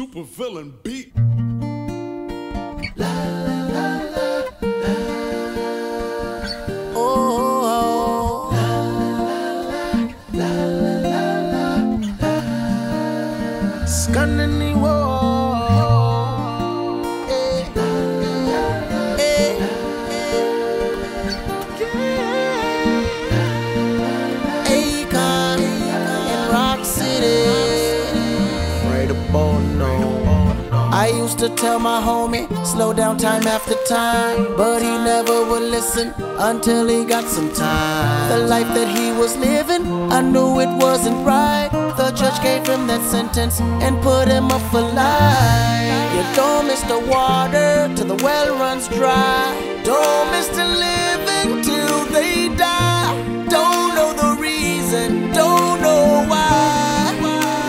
super villain beat. Used to tell my homie, slow down time after time. But he never would listen until he got some time. The life that he was living, I knew it wasn't right. The judge gave him that sentence and put him up for life. You don't miss the water till the well runs dry. Don't miss the living till they die. Don't know the reason, don't know why.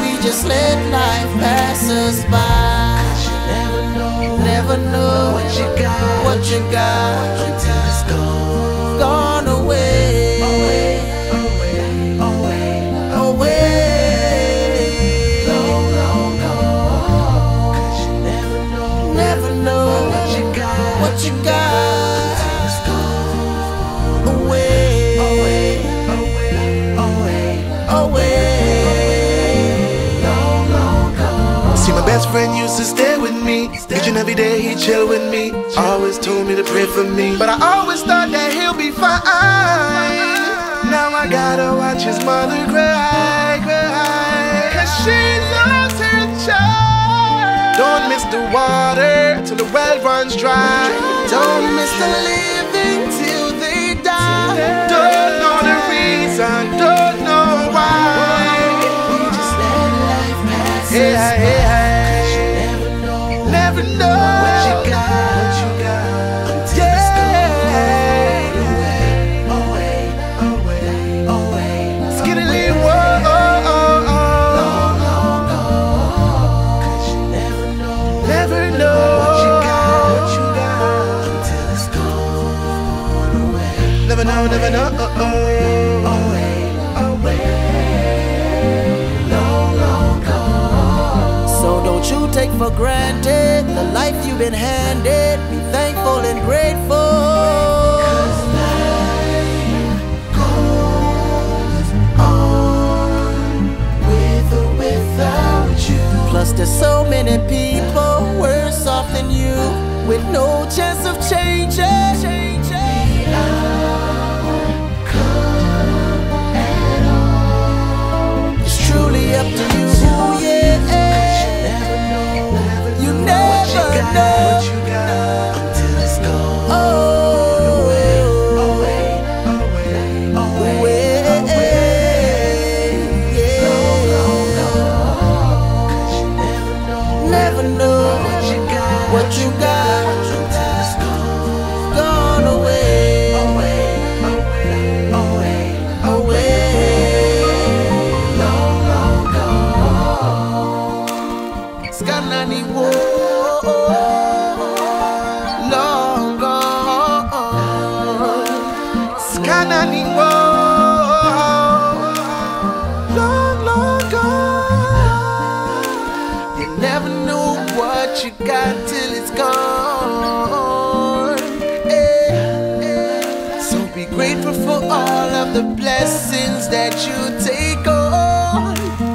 We just let life pass us by. Never know, what you got, what you got until it's gone, gone away, away, away, away, with me. Each and every day he'd chill with me. Always told me to pray for me. But I always thought that he'll be fine. Now I gotta watch his mother cry, cry. Cause she lost her child. Don't miss the water till the well runs dry. Don't miss the living till they die. Don't know the reason, don't know why. We Just let life pass Hey, us Oh. away, away. Long, long gone. So don't you take for granted the life you've been handed. Be thankful and grateful. Plus, there's so many people worse off than you with no chance of changing. what you got till it's gone. Hey, hey. So be grateful for all of the blessings that you take on.